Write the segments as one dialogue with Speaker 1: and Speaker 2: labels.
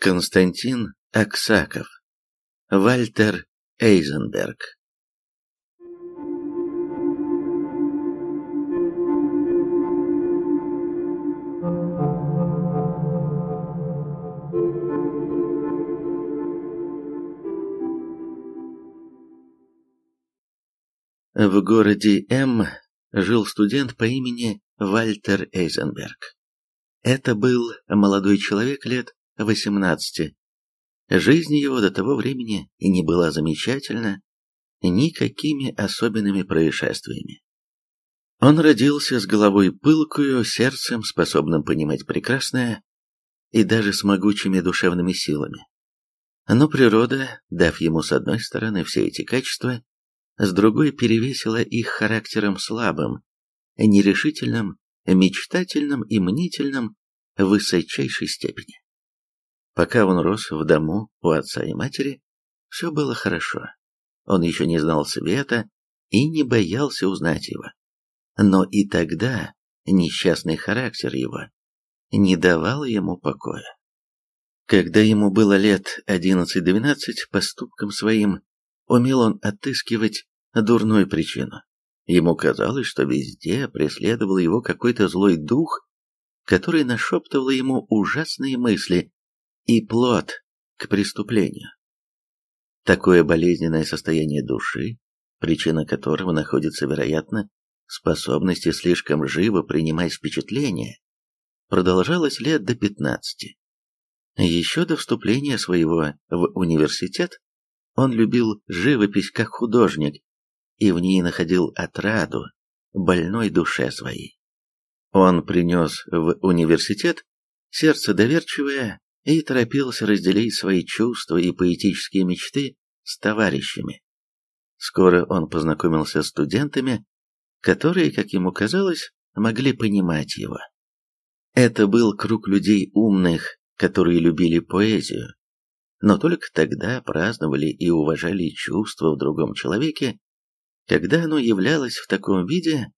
Speaker 1: Константин Аксаков. Вальтер Эйзенберг. В городе М жил студент по имени Вальтер Эйзенберг. Это был молодой человек лет 18. Жизнь его до того времени не была замечательна никакими особенными происшествиями. Он родился с головой пылкую, сердцем, способным понимать прекрасное, и даже с могучими душевными силами. Но природа, дав ему с одной стороны все эти качества, с другой перевесила их характером слабым, нерешительным, мечтательным и мнительным в высочайшей степени. Пока он рос в дому у отца и матери, все было хорошо. Он еще не знал света и не боялся узнать его. Но и тогда несчастный характер его не давал ему покоя. Когда ему было лет 11-12, поступкам своим умел он отыскивать дурную причину. Ему казалось, что везде преследовал его какой-то злой дух, который нашептывал ему ужасные мысли и плод к преступлению. Такое болезненное состояние души, причина которого находится, вероятно, в способности слишком живо принимать впечатления, продолжалось лет до пятнадцати. Еще до вступления своего в университет он любил живопись как художник и в ней находил отраду больной душе своей. Он принес в университет сердце доверчивое и торопился разделить свои чувства и поэтические мечты с товарищами. Скоро он познакомился с студентами, которые, как ему казалось, могли понимать его. Это был круг людей умных, которые любили поэзию, но только тогда праздновали и уважали чувства в другом человеке, когда оно являлось в таком виде,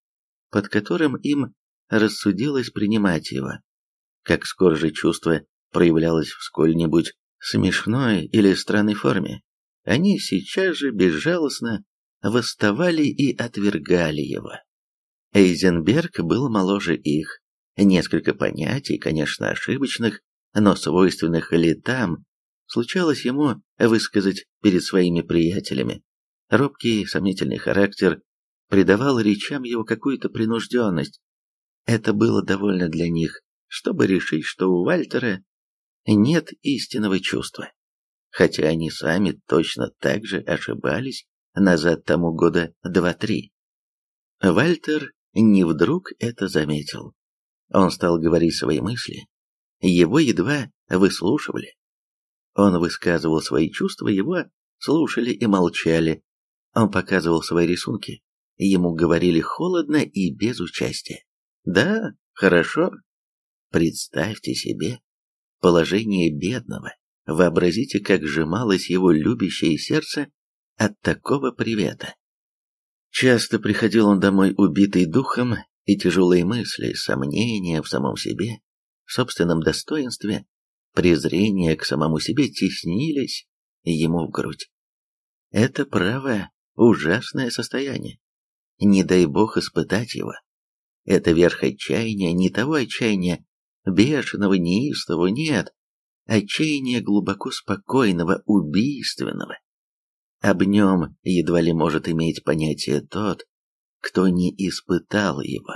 Speaker 1: под которым им рассудилось принимать его. Как скоро же чувство проявлялось в сколь-нибудь смешной или странной форме, они сейчас же безжалостно восставали и отвергали его. Эйзенберг был моложе их. Несколько понятий, конечно, ошибочных, но свойственных летам, случалось ему высказать перед своими приятелями. Робкий, сомнительный характер придавал речам его какую-то принужденность. Это было довольно для них, чтобы решить, что у Вальтера нет истинного чувства. Хотя они сами точно так же ошибались назад тому года два-три. Вальтер не вдруг это заметил. Он стал говорить свои мысли. Его едва выслушивали. Он высказывал свои чувства, его слушали и молчали, он показывал свои рисунки. Ему говорили холодно и без участия. Да, хорошо. Представьте себе положение бедного. Вообразите, как сжималось его любящее сердце от такого привета. Часто приходил он домой убитый духом, и тяжелые мысли, сомнения в самом себе, в собственном достоинстве, презрение к самому себе теснились ему в грудь. Это право ужасное состояние. Не дай бог испытать его. Это верх отчаяния, не того отчаяния, бешеного, неистого, нет. Отчаяния глубоко спокойного, убийственного. Об нем едва ли может иметь понятие тот, кто не испытал его.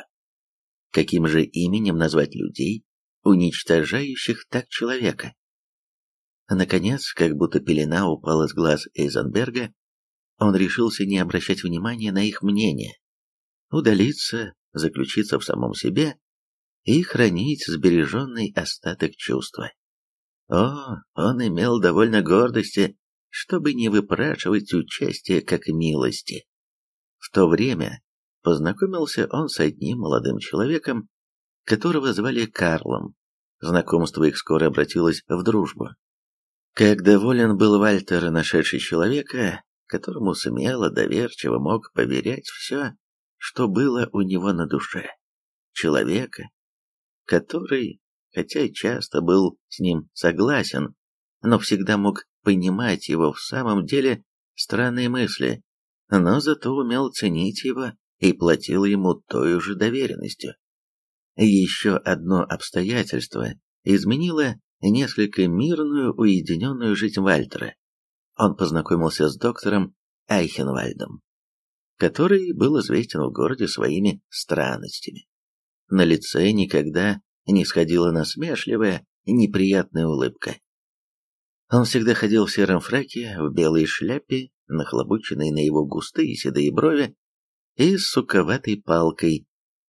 Speaker 1: Каким же именем назвать людей, уничтожающих так человека? Наконец, как будто пелена упала с глаз Эйзенберга, он решился не обращать внимания на их мнение, удалиться, заключиться в самом себе и хранить сбереженный остаток чувства. О, он имел довольно гордости, чтобы не выпрашивать участие как милости. В то время познакомился он с одним молодым человеком, которого звали Карлом. Знакомство их скоро обратилось в дружбу. Как доволен был Вальтер, нашедший человека, которому смело, доверчиво мог поверять все, что было у него на душе. Человека, который, хотя часто был с ним согласен, но всегда мог понимать его в самом деле странные мысли, но зато умел ценить его и платил ему той же доверенностью. Еще одно обстоятельство изменило несколько мирную уединенную жизнь Вальтера. Он познакомился с доктором Айхенвальдом, который был известен в городе своими странностями. На лице никогда не сходила насмешливая, неприятная улыбка. Он всегда ходил в сером фраке, в белой шляпе, нахлобученной на его густые седые брови, и с суковатой палкой.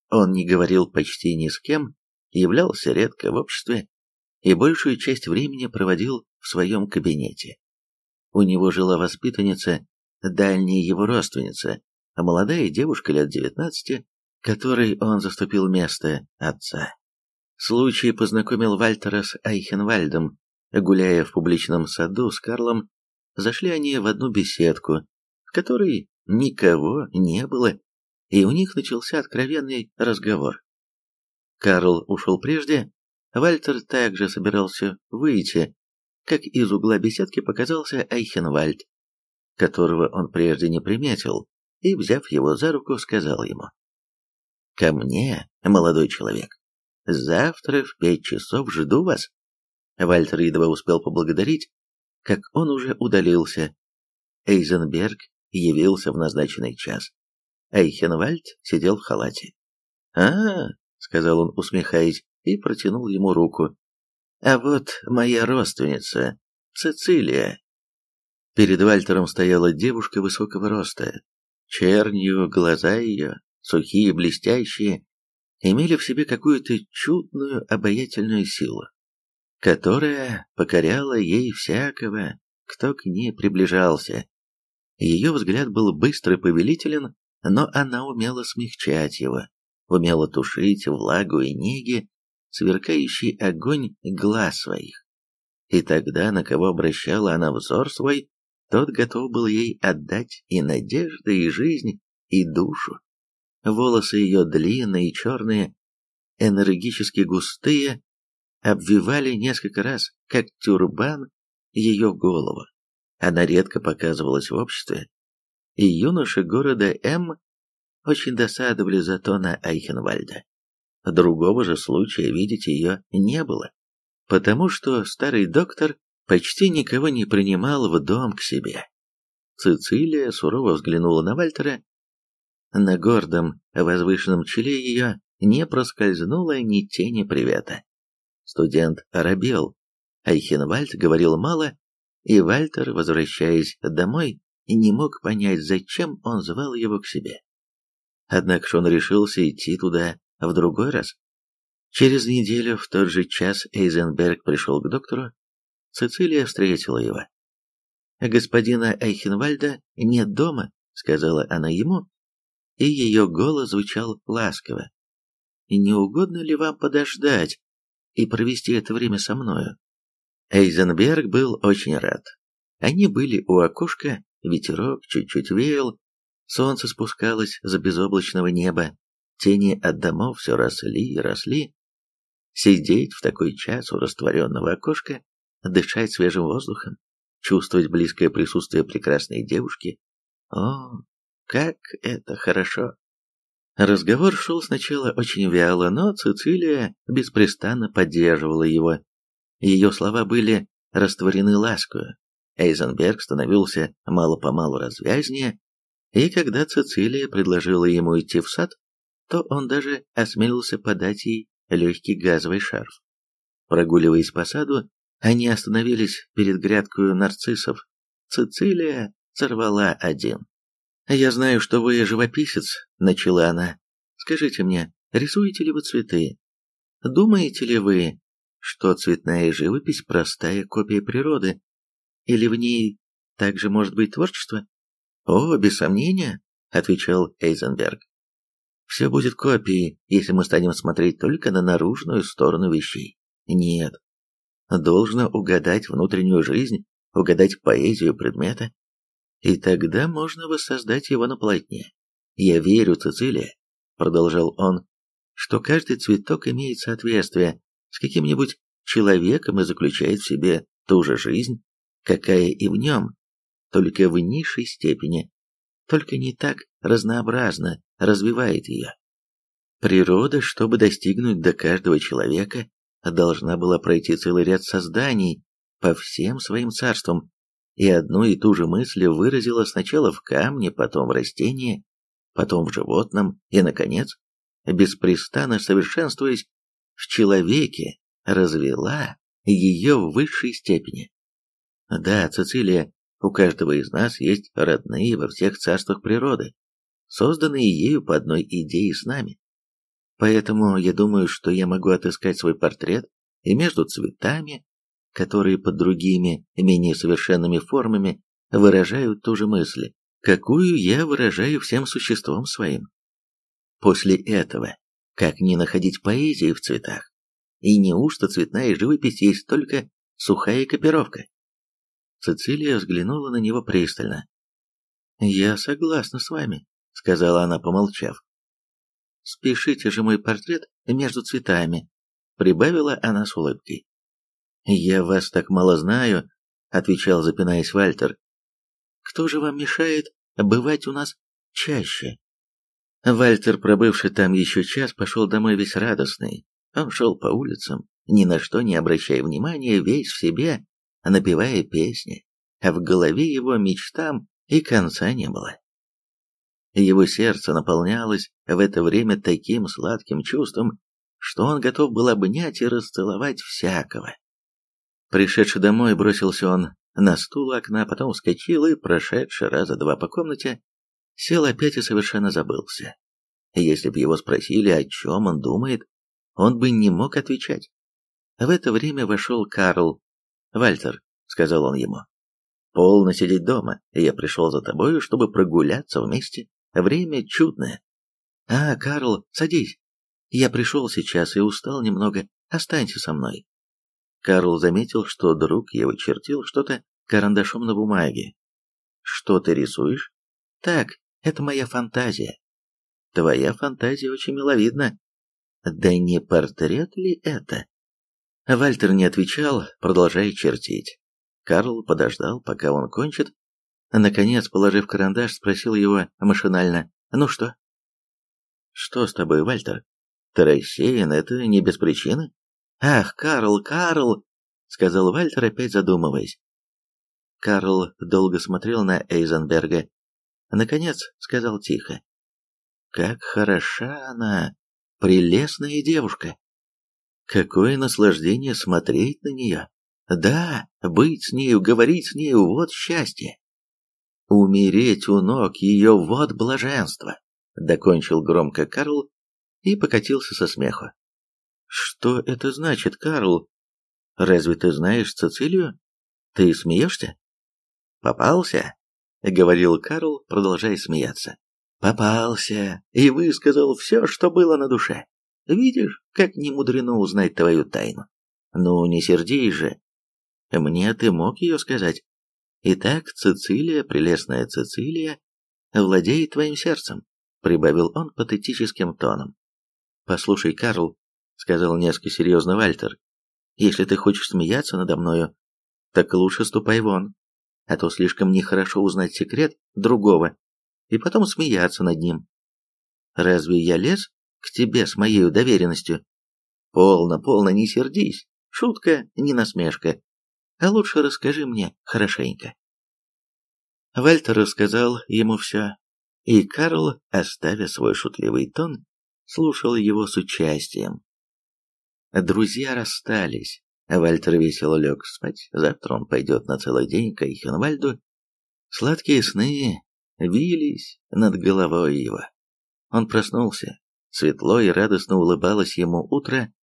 Speaker 1: Он не говорил почти ни с кем, являлся редко в обществе и большую часть времени проводил в своем кабинете. У него жила воспитанница, дальняя его родственница, молодая девушка лет девятнадцати, которой он заступил место отца. Случай познакомил Вальтера с Айхенвальдом. Гуляя в публичном саду с Карлом, зашли они в одну беседку, в которой никого не было, и у них начался откровенный разговор. Карл ушел прежде, Вальтер также собирался выйти, как из угла беседки показался Айхенвальд, которого он прежде не приметил, и, взяв его за руку, сказал ему, «Ко мне, молодой человек, завтра в пять часов жду вас». Вальтер едва успел поблагодарить, как он уже удалился. Эйзенберг явился в назначенный час. Эйхенвальд сидел в халате. «А, — сказал он, усмехаясь, и протянул ему руку. «А вот моя родственница, Цицилия». Перед Вальтером стояла девушка высокого роста. Чернью глаза ее, сухие, блестящие, имели в себе какую-то чудную обаятельную силу, которая покоряла ей всякого, кто к ней приближался. Ее взгляд был быстро повелителен, но она умела смягчать его, умела тушить влагу и неги, сверкающий огонь глаз своих. И тогда, на кого обращала она взор свой, тот готов был ей отдать и надежды, и жизнь, и душу. Волосы ее длинные и черные, энергически густые, обвивали несколько раз, как тюрбан, ее голову. Она редко показывалась в обществе, и юноши города М очень досадовали за то на Айхенвальда. Другого же случая видеть ее не было, потому что старый доктор почти никого не принимал в дом к себе. Цицилия сурово взглянула на Вальтера. На гордом, возвышенном челе ее не проскользнуло ни тени привета. Студент оробел. Айхенвальд говорил мало, и Вальтер, возвращаясь домой, не мог понять, зачем он звал его к себе. Однако же он решился идти туда в другой раз. Через неделю в тот же час Эйзенберг пришел к доктору. Цицилия встретила его. «Господина Эйхенвальда нет дома», — сказала она ему, и ее голос звучал ласково. «Не угодно ли вам подождать и провести это время со мною?» Эйзенберг был очень рад. Они были у окошка, ветерок чуть-чуть веял, солнце спускалось за безоблачного неба, Тени от домов все росли и росли. Сидеть в такой час у растворенного окошка, дышать свежим воздухом, чувствовать близкое присутствие прекрасной девушки. О, как это хорошо! Разговор шел сначала очень вяло, но Цицилия беспрестанно поддерживала его. Ее слова были растворены ласкою. Эйзенберг становился мало-помалу развязнее, и когда Цицилия предложила ему идти в сад, то он даже осмелился подать ей легкий газовый шарф. Прогуливаясь по саду, они остановились перед грядкой нарциссов. Цицилия сорвала один. «Я знаю, что вы живописец», — начала она. «Скажите мне, рисуете ли вы цветы? Думаете ли вы, что цветная живопись — простая копия природы? Или в ней также может быть творчество?» «О, без сомнения», — отвечал Эйзенберг. Все будет копией, если мы станем смотреть только на наружную сторону вещей. Нет. Должно угадать внутреннюю жизнь, угадать поэзию предмета. И тогда можно воссоздать его на полотне. Я верю, Цицилия, продолжал он, что каждый цветок имеет соответствие с каким-нибудь человеком и заключает в себе ту же жизнь, какая и в нем, только в низшей степени, только не так разнообразно развивает ее. Природа, чтобы достигнуть до каждого человека, должна была пройти целый ряд созданий по всем своим царствам, и одну и ту же мысль выразила сначала в камне, потом в растении, потом в животном и, наконец, беспрестанно совершенствуясь в человеке, развела ее в высшей степени. Да, Цицилия, у каждого из нас есть родные во всех царствах природы, созданные ею по одной идее с нами. Поэтому я думаю, что я могу отыскать свой портрет и между цветами, которые под другими, менее совершенными формами выражают ту же мысль, какую я выражаю всем существом своим. После этого, как не находить поэзии в цветах? И неужто цветная живопись есть только сухая копировка? Цицилия взглянула на него пристально. «Я согласна с вами», — сказала она, помолчав. «Спешите же мой портрет между цветами», — прибавила она с улыбкой. «Я вас так мало знаю», — отвечал, запинаясь Вальтер. «Кто же вам мешает бывать у нас чаще?» Вальтер, пробывший там еще час, пошел домой весь радостный. Он шел по улицам, ни на что не обращая внимания, весь в себе, напевая песни, а в голове его мечтам и конца не было. Его сердце наполнялось в это время таким сладким чувством, что он готов был обнять и расцеловать всякого. Пришедший домой, бросился он на стул у окна, потом вскочил и, прошедший раза два по комнате, сел опять и совершенно забылся. Если бы его спросили, о чем он думает, он бы не мог отвечать. В это время вошел Карл. «Вальтер», — сказал он ему, — «полно сидеть дома, я пришел за тобою, чтобы прогуляться вместе. Время чудное». «А, Карл, садись. Я пришел сейчас и устал немного. Останься со мной». Карл заметил, что друг его чертил что-то карандашом на бумаге. «Что ты рисуешь?» «Так, это моя фантазия». «Твоя фантазия очень миловидна». «Да не портрет ли это?» Вальтер не отвечал, продолжая чертить. Карл подождал, пока он кончит. Наконец, положив карандаш, спросил его машинально, «Ну что?» «Что с тобой, Вальтер? Ты рассеян, это не без причины?» «Ах, Карл, Карл!» — сказал Вальтер, опять задумываясь. Карл долго смотрел на Эйзенберга. Наконец сказал тихо. «Как хороша она! Прелестная девушка! Какое наслаждение смотреть на нее! Да, быть с нею, говорить с нею — вот счастье! Умереть у ног ее — вот блаженство!» Докончил громко Карл и покатился со смеху. «Что это значит, Карл? Разве ты знаешь Цицилию? Ты смеешься?» «Попался?» — говорил Карл, продолжая смеяться. «Попался и высказал все, что было на душе. Видишь, как не мудрено узнать твою тайну. Ну, не сердись же. Мне ты мог ее сказать. Итак, Цицилия, прелестная Цицилия, владеет твоим сердцем», — прибавил он патетическим тоном. «Послушай, Карл, — сказал несколько серьезно Вальтер. «Если ты хочешь смеяться надо мною, так лучше ступай вон, а то слишком нехорошо узнать секрет другого и потом смеяться над ним. Разве я лез к тебе с моей доверенностью? Полно, полно, не сердись, шутка, не насмешка, а лучше расскажи мне хорошенько». Вальтер рассказал ему все, и Карл, оставя свой шутливый тон, слушал его с участием. Друзья расстались. Вальтер весело лег спать. Завтра он пойдет на целый день к Эйхенвальду. Сладкие сны вились над головой его. Он проснулся. Светло и радостно улыбалось ему утро.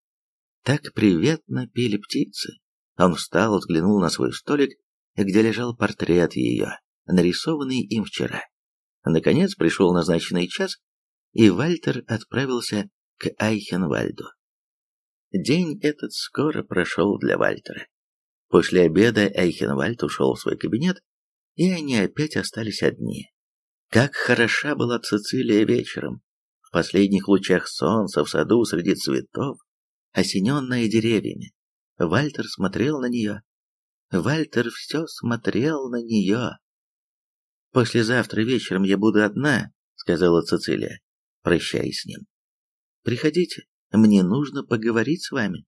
Speaker 1: Так приветно пели птицы. Он встал, взглянул на свой столик, где лежал портрет ее, нарисованный им вчера. Наконец пришел назначенный час, и Вальтер отправился к Айхенвальду. День этот скоро прошел для Вальтера. После обеда Эйхенвальд ушел в свой кабинет, и они опять остались одни. Как хороша была Цицилия вечером, в последних лучах солнца в саду среди цветов, осененная деревьями. Вальтер смотрел на нее. Вальтер все смотрел на нее. «Послезавтра вечером я буду одна», — сказала Цицилия, прощаясь с ним. «Приходите, мне нужно поговорить с вами».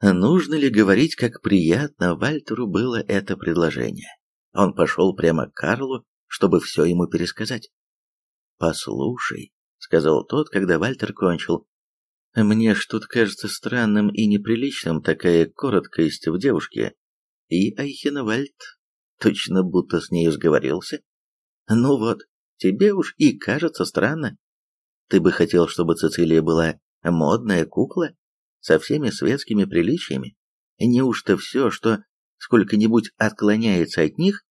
Speaker 1: Нужно ли говорить, как приятно Вальтеру было это предложение? Он пошел прямо к Карлу, чтобы все ему пересказать. «Послушай», — сказал тот, когда Вальтер кончил, — «мне что-то кажется странным и неприличным такая короткость в девушке, и Айхенвальд точно будто с нею сговорился. Ну вот, тебе уж и кажется странно. Ты бы хотел, чтобы Цицилия была модная кукла со всеми светскими приличиями? Неужто все, что сколько-нибудь отклоняется от них,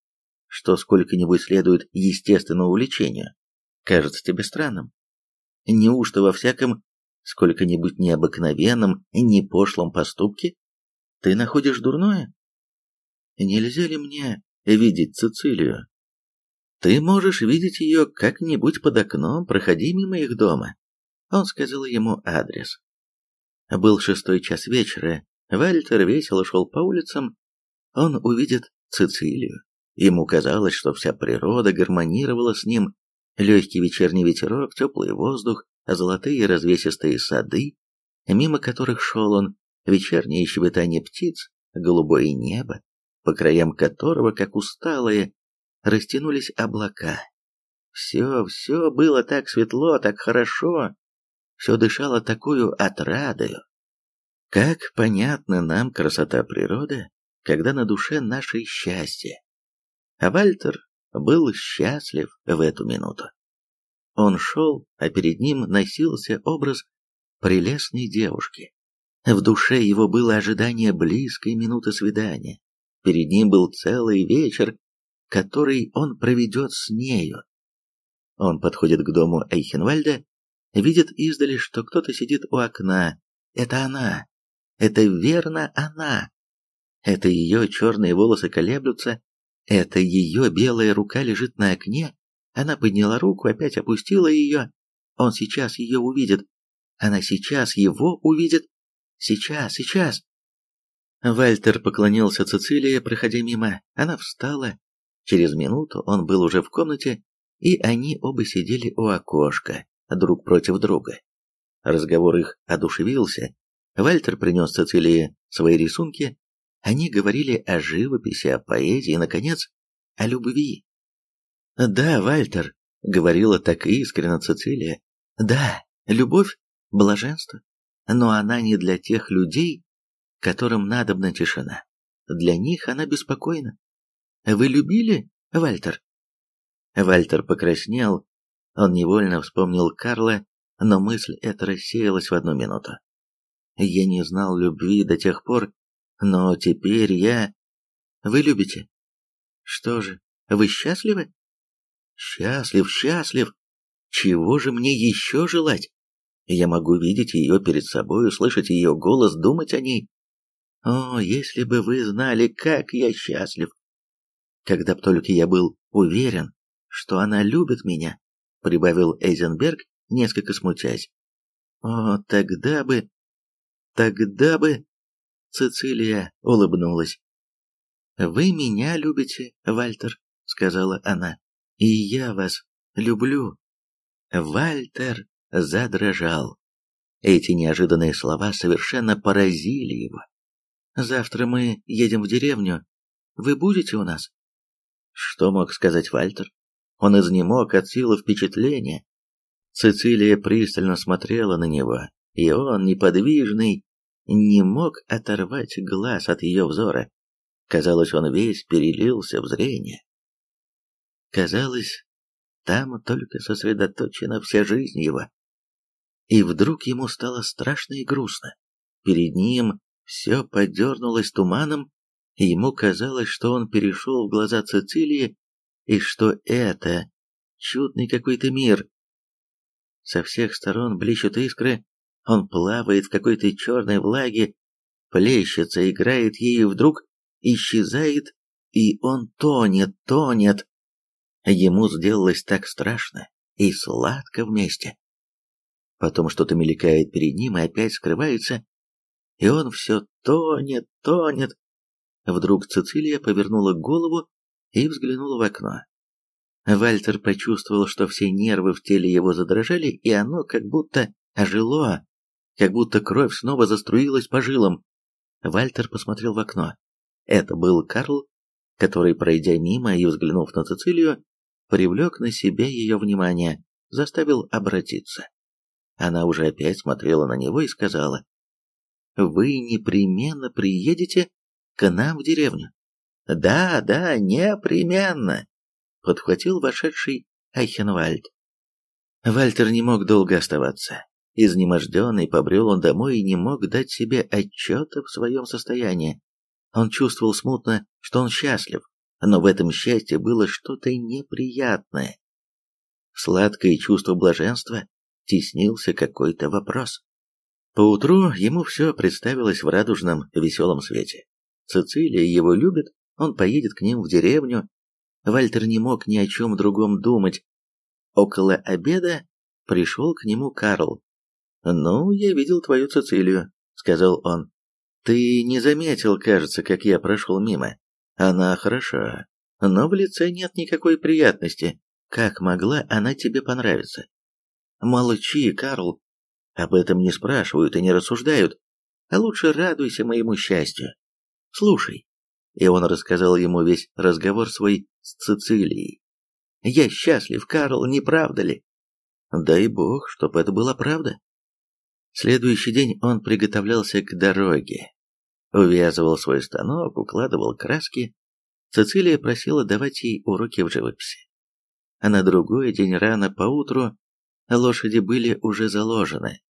Speaker 1: что сколько-нибудь следует естественному увлечению, кажется тебе странным? Неужто во всяком сколько-нибудь необыкновенном, не пошлом поступке ты находишь дурное? Нельзя ли мне видеть Цицилию? Ты можешь видеть ее как-нибудь под окном, проходи мимо их дома. Он сказал ему адрес. Был шестой час вечера, Вальтер весело шел по улицам, он увидит Цицилию. Ему казалось, что вся природа гармонировала с ним, легкий вечерний ветерок, теплый воздух, золотые развесистые сады, мимо которых шел он, вечернее щебетание птиц, голубое небо, по краям которого, как усталые, растянулись облака. Все, все было так светло, так хорошо, все дышало такую отрадою. Как понятна нам красота природы, когда на душе наше счастье. А Вальтер был счастлив в эту минуту. Он шел, а перед ним носился образ прелестной девушки. В душе его было ожидание близкой минуты свидания. Перед ним был целый вечер, который он проведет с нею. Он подходит к дому Эйхенвальда, видит издали, что кто-то сидит у окна. Это она. Это верно она. Это ее черные волосы колеблются. Это ее белая рука лежит на окне. Она подняла руку, опять опустила ее. Он сейчас ее увидит. Она сейчас его увидит. Сейчас, сейчас. Вальтер поклонился Цицилии, проходя мимо. Она встала. Через минуту он был уже в комнате, и они оба сидели у окошка, друг против друга. Разговор их одушевился. Вальтер принес Цицилии свои рисунки. Они говорили о живописи, о поэзии и, наконец, о любви. «Да, Вальтер», — говорила так искренно Цицилия, — «да, любовь — блаженство, но она не для тех людей, которым надобна тишина. Для них она беспокойна. Вы любили, Вальтер? Вальтер покраснел. Он невольно вспомнил Карла, но мысль эта рассеялась в одну минуту. Я не знал любви до тех пор, но теперь я... Вы любите? Что же, вы счастливы? Счастлив, счастлив. Чего же мне еще желать? Я могу видеть ее перед собой, слышать ее голос, думать о ней. О, если бы вы знали, как я счастлив! Когда б только я был уверен, что она любит меня, прибавил Эйзенберг, несколько смутясь. О, тогда бы... Тогда бы... Цицилия улыбнулась. «Вы меня любите, Вальтер», — сказала она, — «и я вас люблю». Вальтер задрожал. Эти неожиданные слова совершенно поразили его. Завтра мы едем в деревню. Вы будете у нас?» Что мог сказать Вальтер? Он изнемог от силы впечатления. Цицилия пристально смотрела на него, и он, неподвижный, не мог оторвать глаз от ее взора. Казалось, он весь перелился в зрение. Казалось, там только сосредоточена вся жизнь его. И вдруг ему стало страшно и грустно. Перед ним все подернулось туманом, и ему казалось, что он перешел в глаза Цицилии, и что это чудный какой-то мир. Со всех сторон блещут искры, он плавает в какой-то черной влаге, плещется, играет ею, вдруг исчезает, и он тонет, тонет. Ему сделалось так страшно и сладко вместе. Потом что-то мелькает перед ним и опять скрывается, и он все тонет, тонет. Вдруг Цицилия повернула голову и взглянула в окно. Вальтер почувствовал, что все нервы в теле его задрожали, и оно как будто ожило, как будто кровь снова заструилась по жилам. Вальтер посмотрел в окно. Это был Карл, который, пройдя мимо и взглянув на Цицилию, привлек на себя ее внимание, заставил обратиться. Она уже опять смотрела на него и сказала, «Вы непременно приедете к нам в деревню?» «Да, да, непременно», — подхватил вошедший Айхенвальд. Вальтер не мог долго оставаться. Изнеможденный побрел он домой и не мог дать себе отчета в своем состоянии. Он чувствовал смутно, что он счастлив, но в этом счастье было что-то неприятное. Сладкое чувство блаженства теснился какой-то вопрос. Поутру ему все представилось в радужном, веселом свете. Цицилия его любит, он поедет к ним в деревню. Вальтер не мог ни о чем другом думать. Около обеда пришел к нему Карл. «Ну, я видел твою Цицилию», — сказал он. «Ты не заметил, кажется, как я прошел мимо. Она хороша, но в лице нет никакой приятности. Как могла она тебе понравиться?» «Молчи, Карл. Об этом не спрашивают и не рассуждают. А лучше радуйся моему счастью. Слушай». И он рассказал ему весь разговор свой с Цицилией. «Я счастлив, Карл, не правда ли?» «Дай бог, чтоб это была правда», Следующий день он приготовлялся к дороге. Увязывал свой станок, укладывал краски. Цицилия просила давать ей уроки в живописи. А на другой день рано поутру лошади были уже заложены.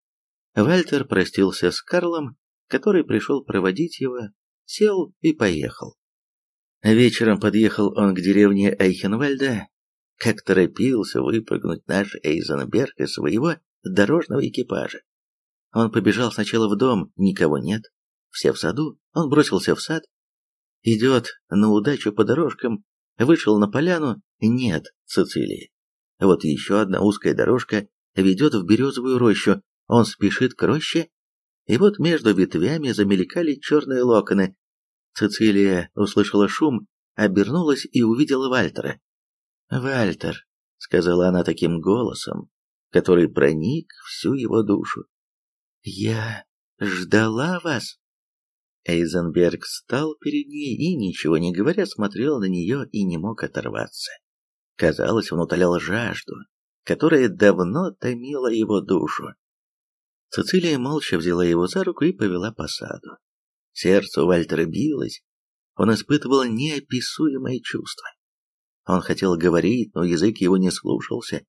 Speaker 1: Вальтер простился с Карлом, который пришел проводить его, сел и поехал. Вечером подъехал он к деревне Айхенвальда, как торопился выпрыгнуть наш Эйзенберг из своего дорожного экипажа. Он побежал сначала в дом, никого нет. Все в саду, он бросился в сад. Идет на удачу по дорожкам, вышел на поляну, нет Цицилии. Вот еще одна узкая дорожка ведет в березовую рощу, он спешит к роще, и вот между ветвями замелькали черные локоны. Цицилия услышала шум, обернулась и увидела Вальтера. «Вальтер», — сказала она таким голосом, который проник всю его душу, «Я ждала вас!» Эйзенберг встал перед ней и, ничего не говоря, смотрел на нее и не мог оторваться. Казалось, он утолял жажду, которая давно томила его душу. Цицилия молча взяла его за руку и повела по саду. Сердце у Вальтера билось, он испытывал неописуемое чувство. Он хотел говорить, но язык его не слушался,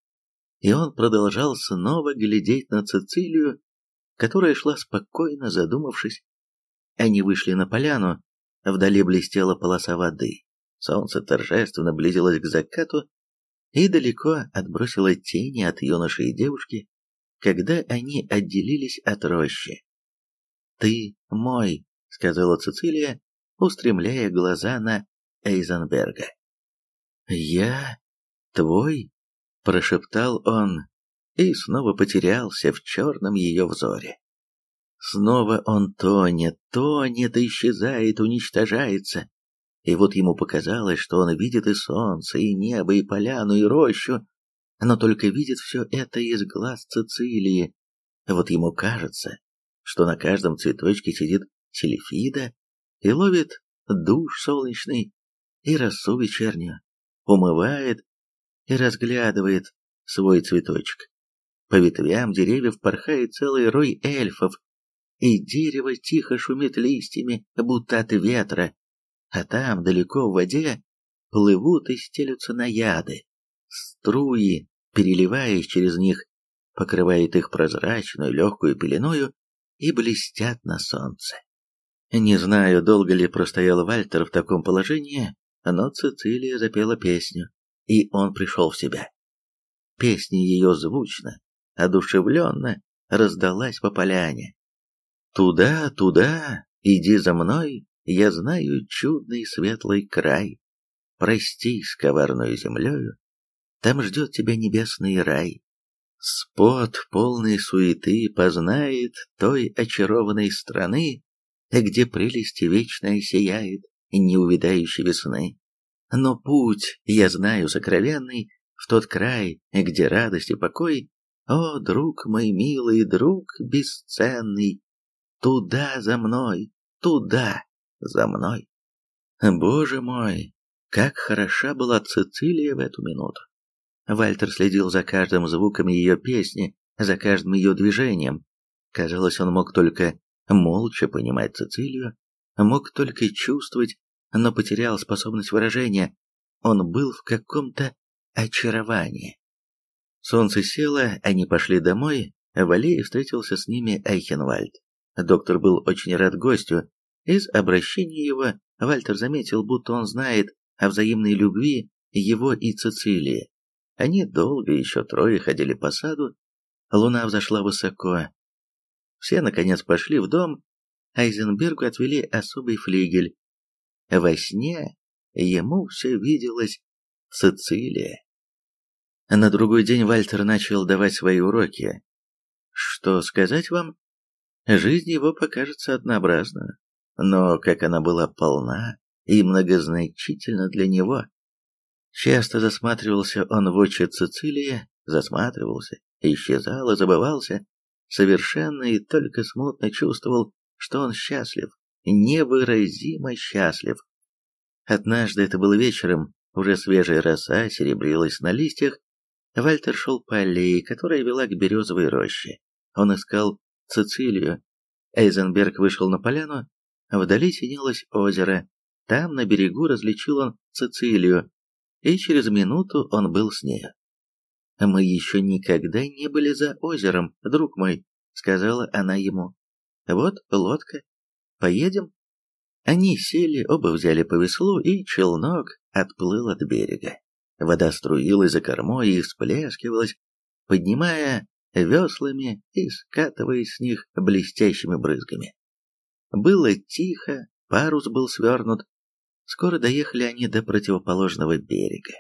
Speaker 1: и он продолжал снова глядеть на Цицилию которая шла спокойно, задумавшись. Они вышли на поляну, вдали блестела полоса воды, солнце торжественно близилось к закату и далеко отбросило тени от юноши и девушки, когда они отделились от рощи. «Ты мой», — сказала Цицилия, устремляя глаза на Эйзенберга. «Я твой?» — прошептал он, и снова потерялся в черном ее взоре. Снова он тонет, тонет, исчезает, уничтожается. И вот ему показалось, что он видит и солнце, и небо, и поляну, и рощу, но только видит все это из глаз Цицилии. Вот ему кажется, что на каждом цветочке сидит Селефида и ловит душ солнечный и росу вечернюю, умывает и разглядывает свой цветочек. По ветвям деревьев порхает целый рой эльфов, и дерево тихо шумит листьями, будто от ветра, а там, далеко в воде, плывут и стелются наяды. Струи, переливаясь через них, покрывает их прозрачную легкую пеленою и блестят на солнце. Не знаю, долго ли простоял Вальтер в таком положении, но Цицилия запела песню, и он пришел в себя. Песня ее звучно, одушевленно раздалась по поляне. «Туда, туда, иди за мной, я знаю чудный светлый край. Прости с коварной землею, там ждет тебя небесный рай. Спот полный суеты познает той очарованной страны, где прелесть вечная сияет, неувидающей весны. Но путь, я знаю, сокровенный, в тот край, где радость и покой, о, друг мой милый, друг бесценный, туда за мной, туда за мной. Боже мой, как хороша была Цицилия в эту минуту. Вальтер следил за каждым звуком ее песни, за каждым ее движением. Казалось, он мог только молча понимать Цицилию, мог только чувствовать, но потерял способность выражения. Он был в каком-то очаровании. Солнце село, они пошли домой, в аллее встретился с ними Айхенвальд. Доктор был очень рад гостю. Из обращения его Вальтер заметил, будто он знает о взаимной любви его и Цицилии. Они долго, еще трое, ходили по саду. Луна взошла высоко. Все, наконец, пошли в дом. Айзенбергу отвели особый флигель. Во сне ему все виделось Цицилия. На другой день Вальтер начал давать свои уроки. Что сказать вам? Жизнь его покажется однообразна, но как она была полна и многозначительна для него. Часто засматривался он в очи Цицилии, засматривался, исчезал и забывался, совершенно и только смутно чувствовал, что он счастлив, невыразимо счастлив. Однажды это было вечером, уже свежая роса серебрилась на листьях, Вальтер шел по аллее, которая вела к березовой роще. Он искал Цицилию. Эйзенберг вышел на поляну, вдали синелось озеро. Там, на берегу, различил он Цицилию, и через минуту он был с нею. «Мы еще никогда не были за озером, друг мой», — сказала она ему. «Вот лодка. Поедем?» Они сели, оба взяли по веслу, и челнок отплыл от берега. Вода струилась за кормой и всплескивалась, поднимая веслами и скатываясь с них блестящими брызгами. Было тихо, парус был свернут. Скоро доехали они до противоположного берега.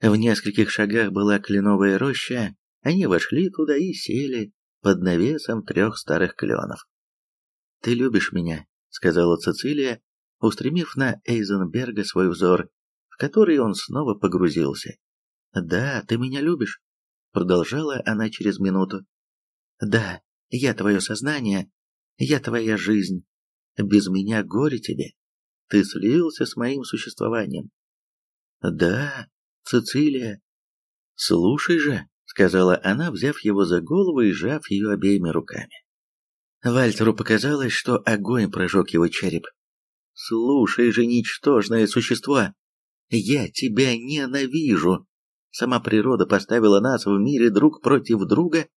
Speaker 1: В нескольких шагах была кленовая роща, они вошли туда и сели под навесом трех старых кленов. «Ты любишь меня», — сказала Цицилия, устремив на Эйзенберга свой взор, который он снова погрузился. «Да, ты меня любишь», — продолжала она через минуту. «Да, я твое сознание, я твоя жизнь. Без меня горе тебе. Ты слился с моим существованием». «Да, Цицилия». «Слушай же», — сказала она, взяв его за голову и сжав ее обеими руками. Вальтеру показалось, что огонь прожег его череп. «Слушай же, ничтожное существо, я тебя ненавижу. Сама природа поставила нас в мире друг против друга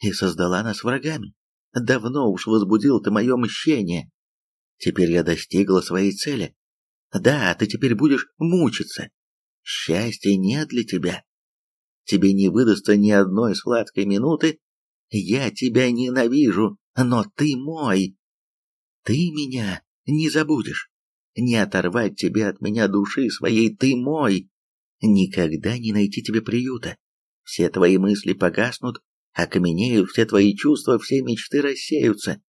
Speaker 1: и создала нас врагами. Давно уж возбудил ты мое мщение. Теперь я достигла своей цели. Да, ты теперь будешь мучиться. Счастья нет для тебя. Тебе не выдастся ни одной сладкой минуты. Я тебя ненавижу, но ты мой. Ты меня не забудешь не оторвать тебя от меня души своей, ты мой. Никогда не найти тебе приюта. Все твои мысли погаснут, окаменеют все твои чувства, все мечты рассеются.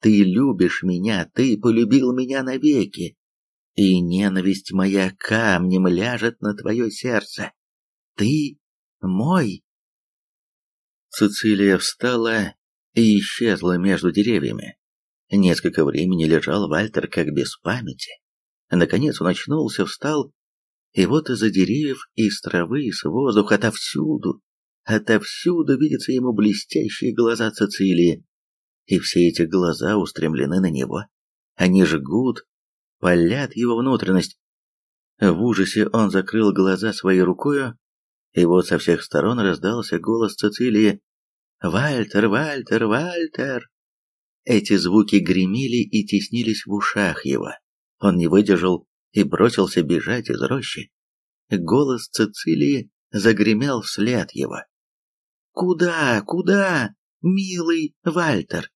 Speaker 1: Ты любишь меня, ты полюбил меня навеки, и ненависть моя камнем ляжет на твое сердце. Ты мой. Цицилия встала и исчезла между деревьями. Несколько времени лежал Вальтер как без памяти. Наконец он очнулся, встал, и вот из-за деревьев, из травы, из воздуха, отовсюду, отовсюду видятся ему блестящие глаза Цицилии. И все эти глаза устремлены на него. Они жгут, палят его внутренность. В ужасе он закрыл глаза своей рукою, и вот со всех сторон раздался голос Цицилии. «Вальтер, Вальтер, Вальтер!» Эти звуки гремели и теснились в ушах его. Он не выдержал и бросился бежать из рощи. Голос Цицилии загремел вслед его. «Куда, куда, милый Вальтер?»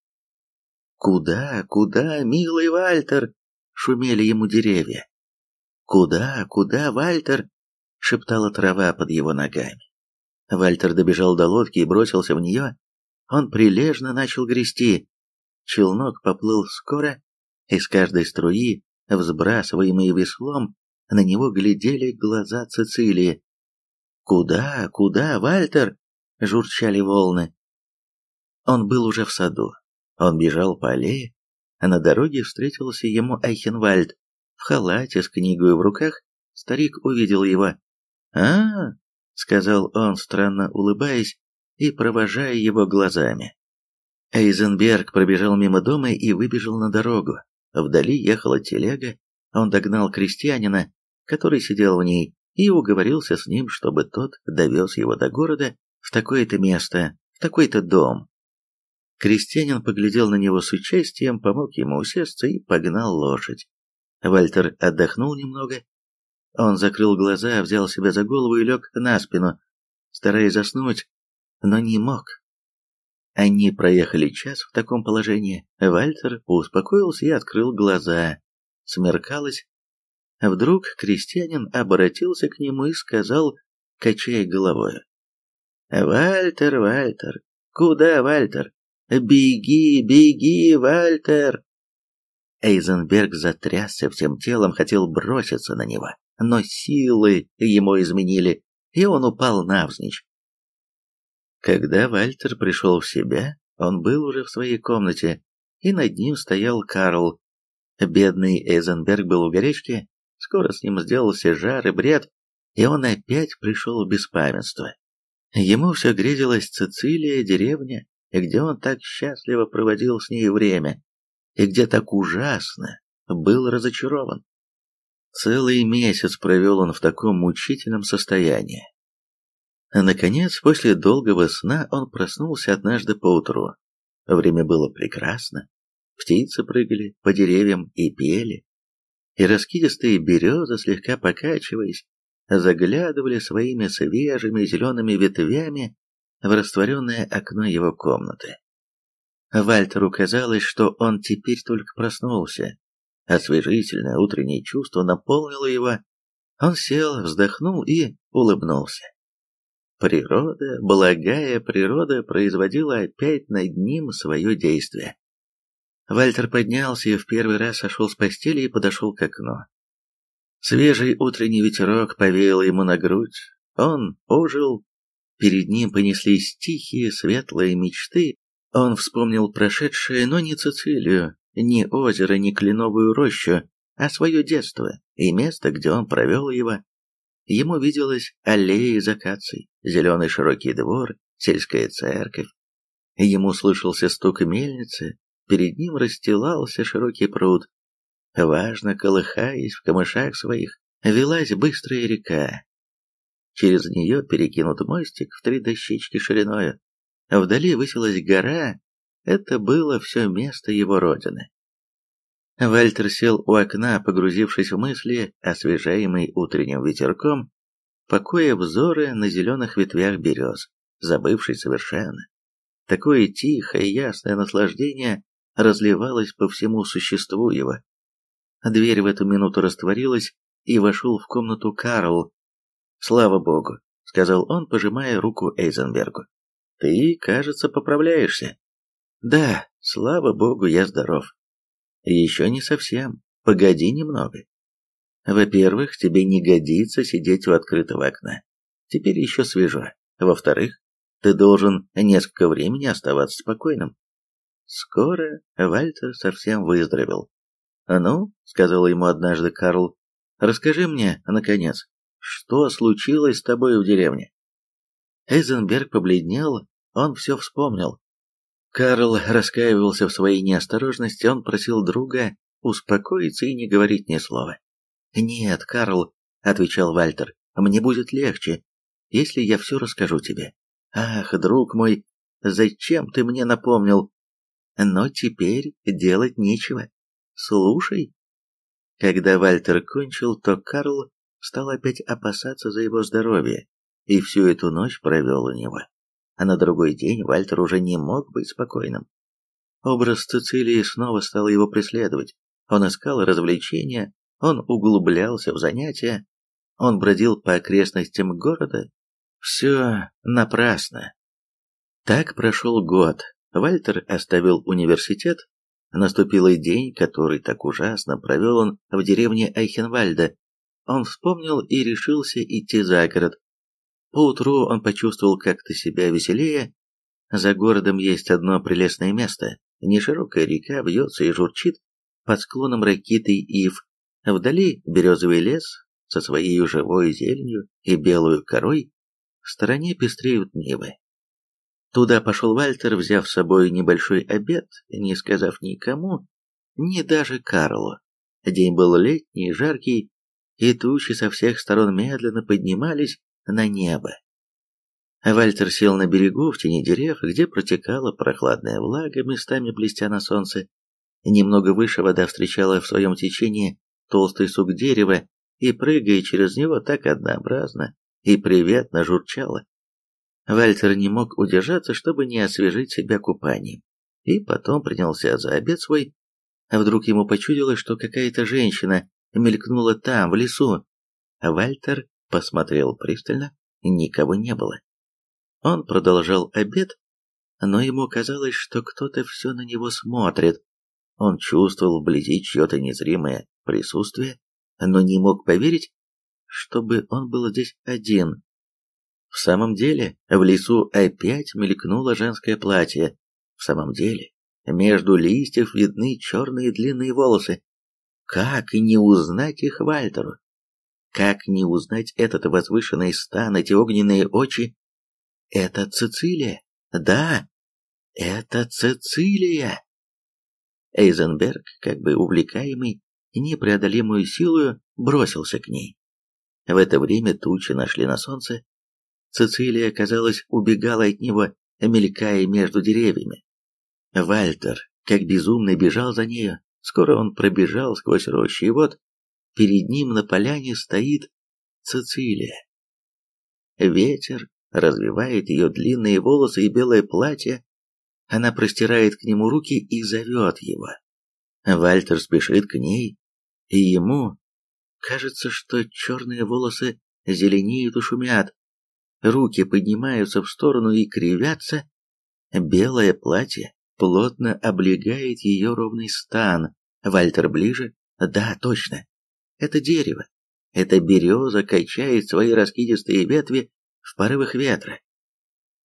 Speaker 1: «Куда, куда, милый Вальтер?» — шумели ему деревья. «Куда, куда, Вальтер?» — шептала трава под его ногами. Вальтер добежал до лодки и бросился в нее. Он прилежно начал грести. Челнок поплыл скоро, из каждой струи взбрасываемые веслом, на него глядели глаза Цицилии. «Куда, куда, Вальтер?» — журчали волны. Он был уже в саду. Он бежал по аллее, а на дороге встретился ему Айхенвальд. В халате с книгой в руках старик увидел его. а, сказал он, странно улыбаясь и провожая его глазами. Эйзенберг пробежал мимо дома и выбежал на дорогу. Вдали ехала телега, он догнал крестьянина, который сидел в ней, и уговорился с ним, чтобы тот довез его до города в такое-то место, в такой-то дом. Крестьянин поглядел на него с участием, помог ему усесться и погнал лошадь. Вальтер отдохнул немного. Он закрыл глаза, взял себя за голову и лег на спину, стараясь заснуть, но не мог. Они проехали час в таком положении. Вальтер успокоился и открыл глаза. Смеркалось. Вдруг крестьянин обратился к нему и сказал, качая головой. «Вальтер, Вальтер! Куда, Вальтер? Беги, беги, Вальтер!» Эйзенберг затрясся всем телом, хотел броситься на него, но силы ему изменили, и он упал навзничь. Когда Вальтер пришел в себя, он был уже в своей комнате, и над ним стоял Карл. Бедный Эйзенберг был у горячки, скоро с ним сделался жар и бред, и он опять пришел в беспамятство. Ему все грезилась Цицилия, деревня, где он так счастливо проводил с ней время, и где так ужасно был разочарован. Целый месяц провел он в таком мучительном состоянии. Наконец, после долгого сна он проснулся однажды поутру. Время было прекрасно. Птицы прыгали по деревьям и пели. И раскидистые березы, слегка покачиваясь, заглядывали своими свежими зелеными ветвями в растворенное окно его комнаты. Вальтеру казалось, что он теперь только проснулся. Освежительное утреннее чувство наполнило его. Он сел, вздохнул и улыбнулся. Природа, благая природа, производила опять над ним свое действие. Вальтер поднялся и в первый раз сошел с постели и подошел к окну. Свежий утренний ветерок повеял ему на грудь. Он ожил. Перед ним понеслись тихие, светлые мечты. Он вспомнил прошедшее, но не Цицилию, ни озеро, ни кленовую рощу, а свое детство и место, где он провел его. Ему виделась аллея из акаций, зеленый широкий двор, сельская церковь. Ему слышался стук мельницы, перед ним расстилался широкий пруд. Важно, колыхаясь в камышах своих, велась быстрая река. Через нее перекинут мостик в три дощечки шириною. Вдали высилась гора, это было все место его родины. Вальтер сел у окна, погрузившись в мысли, освежаемый утренним ветерком, покоя взоры на зеленых ветвях берез, забывший совершенно. Такое тихое и ясное наслаждение разливалось по всему существу его. Дверь в эту минуту растворилась, и вошел в комнату Карл. «Слава богу», — сказал он, пожимая руку Эйзенбергу. «Ты, кажется, поправляешься». «Да, слава богу, я здоров». Еще не совсем. Погоди немного. Во-первых, тебе не годится сидеть у открытого окна. Теперь еще свежо. Во-вторых, ты должен несколько времени оставаться спокойным. Скоро Вальтер совсем выздоровел. «Ну», — сказал ему однажды Карл, — «расскажи мне, наконец, что случилось с тобой в деревне?» Эйзенберг побледнел, он все вспомнил. Карл раскаивался в своей неосторожности, он просил друга успокоиться и не говорить ни слова. «Нет, Карл», — отвечал Вальтер, — «мне будет легче, если я все расскажу тебе. Ах, друг мой, зачем ты мне напомнил? Но теперь делать нечего. Слушай». Когда Вальтер кончил, то Карл стал опять опасаться за его здоровье, и всю эту ночь провел у него а на другой день Вальтер уже не мог быть спокойным. Образ Цицилии снова стал его преследовать. Он искал развлечения, он углублялся в занятия, он бродил по окрестностям города. Все напрасно. Так прошел год. Вальтер оставил университет, Наступил и день, который так ужасно провел он в деревне Айхенвальда. Он вспомнил и решился идти за город. Поутру он почувствовал как-то себя веселее. За городом есть одно прелестное место. Неширокая река вьется и журчит под склоном ракиты ив. Вдали березовый лес со своей живой зеленью и белую корой. В стороне пестреют нивы. Туда пошел Вальтер, взяв с собой небольшой обед, не сказав никому, ни даже Карлу. День был летний, жаркий, и тучи со всех сторон медленно поднимались на небо. Вальтер сел на берегу в тени дерев, где протекала прохладная влага, местами блестя на солнце. Немного выше вода встречала в своем течении толстый сук дерева и, прыгая через него, так однообразно и приветно журчала. Вальтер не мог удержаться, чтобы не освежить себя купанием, и потом принялся за обед свой. А вдруг ему почудилось, что какая-то женщина мелькнула там, в лесу. Вальтер посмотрел пристально, никого не было. Он продолжал обед, но ему казалось, что кто-то все на него смотрит. Он чувствовал вблизи чье-то незримое присутствие, но не мог поверить, чтобы он был здесь один. В самом деле, в лесу опять мелькнуло женское платье. В самом деле, между листьев видны черные длинные волосы. Как не узнать их Вальтеру? Как не узнать этот возвышенный стан, эти огненные очи? Это Цицилия. Да, это Цицилия. Эйзенберг, как бы увлекаемый непреодолимую силою, бросился к ней. В это время тучи нашли на солнце, Цицилия, казалось, убегала от него, мелькая между деревьями. Вальтер, как безумный, бежал за нею. Скоро он пробежал сквозь рощи, и вот перед ним на поляне стоит Цицилия. Ветер развивает ее длинные волосы и белое платье. Она простирает к нему руки и зовет его. Вальтер спешит к ней, и ему кажется, что черные волосы зеленеют и шумят, руки поднимаются в сторону и кривятся, белое платье плотно облегает ее ровный стан. Вальтер ближе. Да, точно. Это дерево. Это береза качает свои раскидистые ветви в порывах ветра.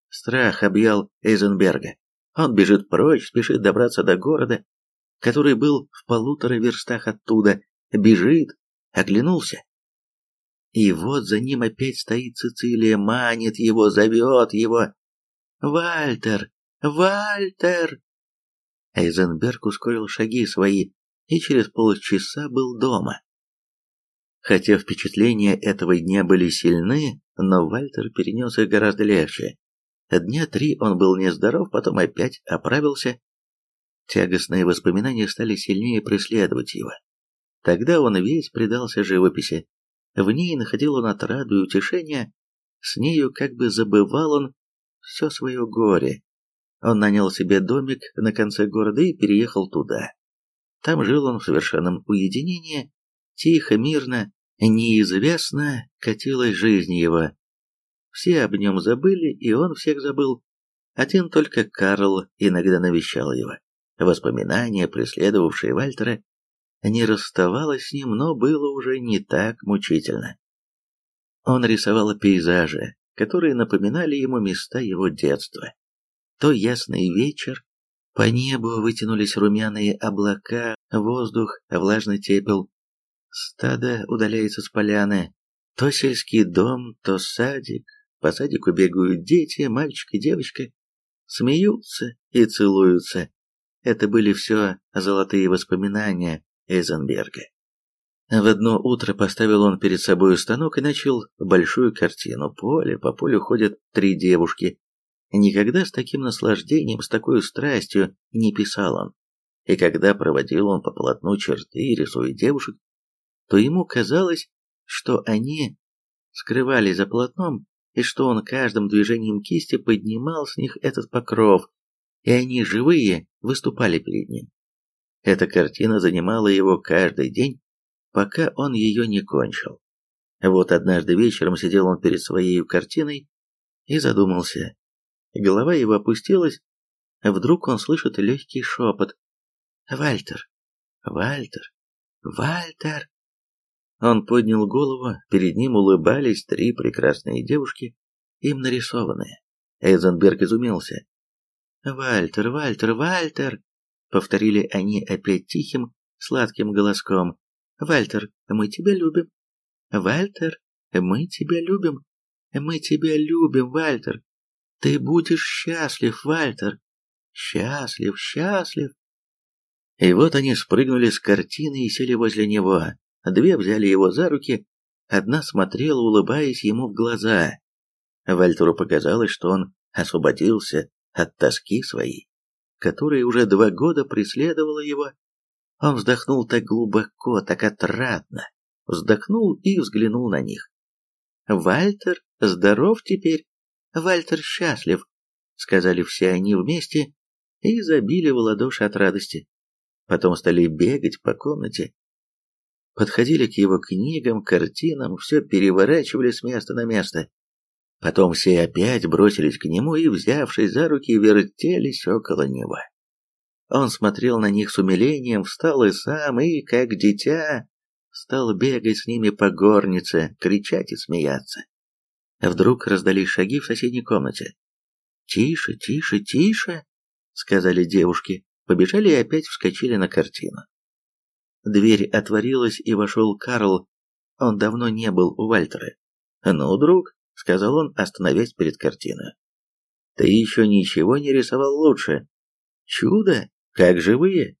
Speaker 1: Страх объял Эйзенберга. Он бежит прочь, спешит добраться до города, который был в полутора верстах оттуда. Бежит, оглянулся. И вот за ним опять стоит Цицилия, манит его, зовет его. «Вальтер! Вальтер!» Эйзенберг ускорил шаги свои и через полчаса был дома. Хотя впечатления этого дня были сильны, но Вальтер перенес их гораздо легче. Дня три он был нездоров, потом опять оправился. Тягостные воспоминания стали сильнее преследовать его. Тогда он весь предался живописи, в ней находил он отраду и утешение, с нею как бы забывал он все свое горе. Он нанял себе домик на конце города и переехал туда. Там жил он в совершенном уединении, тихо, мирно, неизвестно катилась жизнь его. Все об нем забыли, и он всех забыл. Один только Карл иногда навещал его. Воспоминания, преследовавшие Вальтера, не расставалась с ним, но было уже не так мучительно. Он рисовал пейзажи, которые напоминали ему места его детства. То ясный вечер, по небу вытянулись румяные облака, воздух, влажный тепел. Стадо удаляется с поляны, то сельский дом, то садик, по садику бегают дети, мальчик и девочка, смеются и целуются. Это были все золотые воспоминания, Эйзенберга. В одно утро поставил он перед собой станок и начал большую картину. Поле, по полю ходят три девушки. Никогда с таким наслаждением, с такой страстью не писал он. И когда проводил он по полотну черты, рисуя девушек, то ему казалось, что они скрывались за полотном, и что он каждым движением кисти поднимал с них этот покров, и они живые выступали перед ним. Эта картина занимала его каждый день, пока он ее не кончил. Вот однажды вечером сидел он перед своей картиной и задумался. Голова его опустилась, вдруг он слышит легкий шепот. Вальтер! Вальтер! Вальтер!» Он поднял голову, перед ним улыбались три прекрасные девушки, им нарисованные. Эйзенберг изумился. «Вальтер, Вальтер, Вальтер!» — повторили они опять тихим, сладким голоском. «Вальтер, мы тебя любим! Вальтер, мы тебя любим! Мы тебя любим, Вальтер! Ты будешь счастлив, Вальтер! Счастлив, счастлив!» И вот они спрыгнули с картины и сели возле него. Две взяли его за руки, одна смотрела, улыбаясь ему в глаза. Вальтеру показалось, что он освободился от тоски своей, которая уже два года преследовала его. Он вздохнул так глубоко, так отрадно, вздохнул и взглянул на них. «Вальтер здоров теперь, Вальтер счастлив», — сказали все они вместе и забили в ладоши от радости. Потом стали бегать по комнате, подходили к его книгам, картинам, все переворачивали с места на место. Потом все опять бросились к нему и, взявшись за руки, вертелись около него. Он смотрел на них с умилением, встал и сам, и, как дитя, стал бегать с ними по горнице, кричать и смеяться. Вдруг раздались шаги в соседней комнате. «Тише, тише, тише!» — сказали девушки, побежали и опять вскочили на картину. Дверь отворилась, и вошел Карл. Он давно не был у Вальтера. «Ну, друг», — сказал он, остановясь перед картиной. «Ты еще ничего не рисовал лучше. Чудо, как живые!»